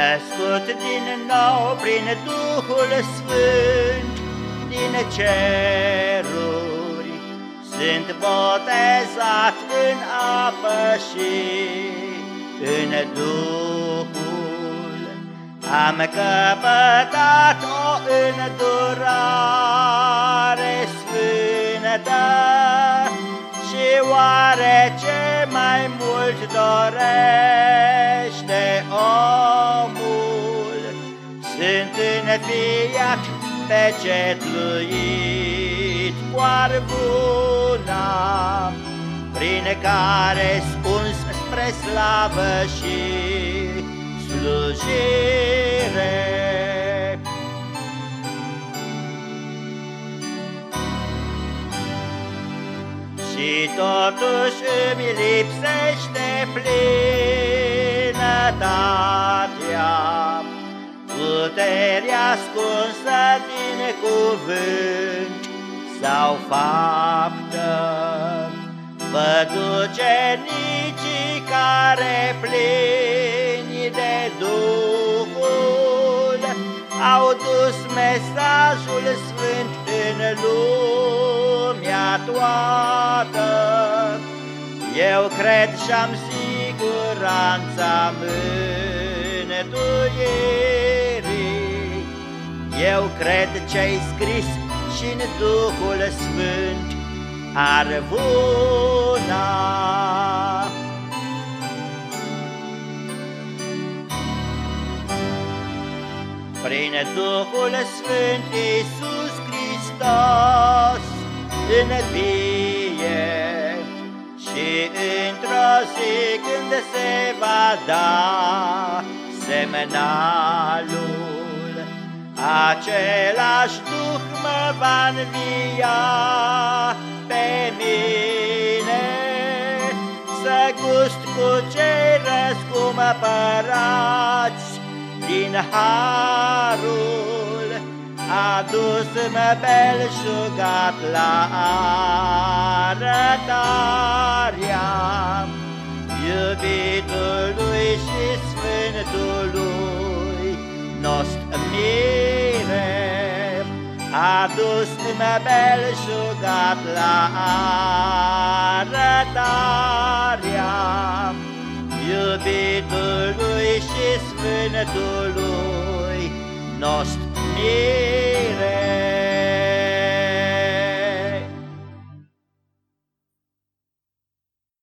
Născut din nou prin Duhul Sfânt din ceruri, Sunt botezat în apă și în Duhul. Am căpătat o îndurare sfântă Și oare ce mai mult dorește Sunt înfiat pecetluit cu arvuna, Prin care spuns spre slavă și slujire. Și totuși îmi lipsește plinătatea, Puterea ascunsă din cuvânt sau faptă. Văd ucenicii care plini de Duhul Au dus mesajul sfânt în lumea toată Eu cred și-am siguranța mântuirii Eu cred ce-ai scris și în Duhul Sfânt arvuna. Prin Duhul Sfânt Iisus Hristos învie și într-o zi când se va da semnalul, același Duh mă va învia pe mine, să gust cu cei răscumpărați din harul, adus-mă belșugat la arătarea iubitului și sfântului nostru. mire adus un belșugat la arătarea iubitului și sfântului nostru.